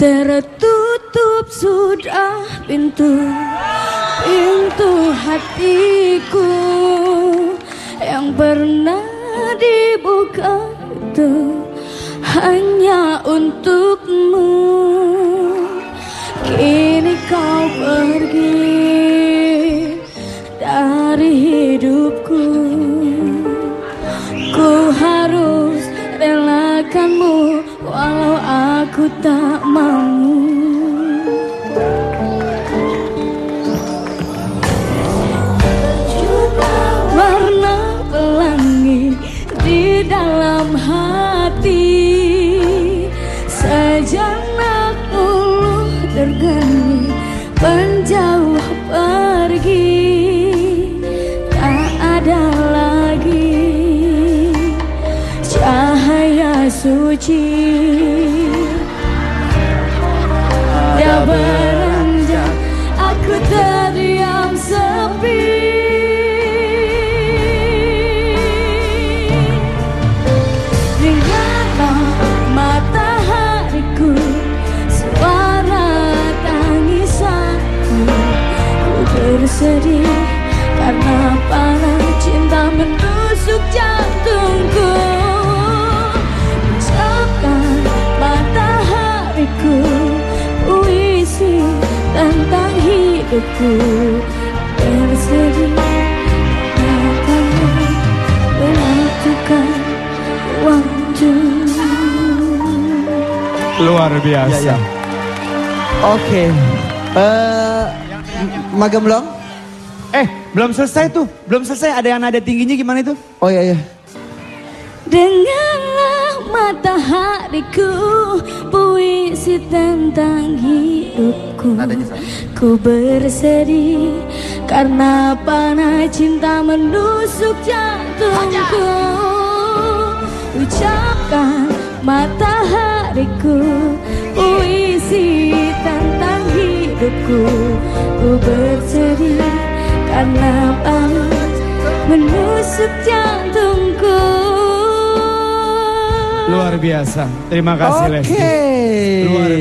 Tertutup sudah pintu Pintu hatiku Yang pernah dibuka itu Hanya untukmu. Kini kau pergi Dari hidupku. Ku harus relakanmu Walau aku tak mau. Warna pelangi di dalam hati. Sejenak ulu tergani menjauh cahaya suci. Dia beranjak aku terdiam sepi. Dengarlah matahariku Suara tangisanku. Ku bersedih Karena panas cinta menusuk jantungku hidupku Bersedih melakukan waktu Luar biasa. Ya, ya. Oke. Eh, magang belum? Eh, belum selesai tuh. Belum selesai. Ada yang nada tingginya gimana itu? Oh iya iya. Dengarlah matahariku Puisi tentang hidupku Ku bersedih Karena panas cinta menusuk jantungku Ucapkan matahariku Puisi tentang hidupku Ku bersedih Karena panas menusuk jantungku Luar biasa. Terima kasih Oke. Lesti. Luar biasa.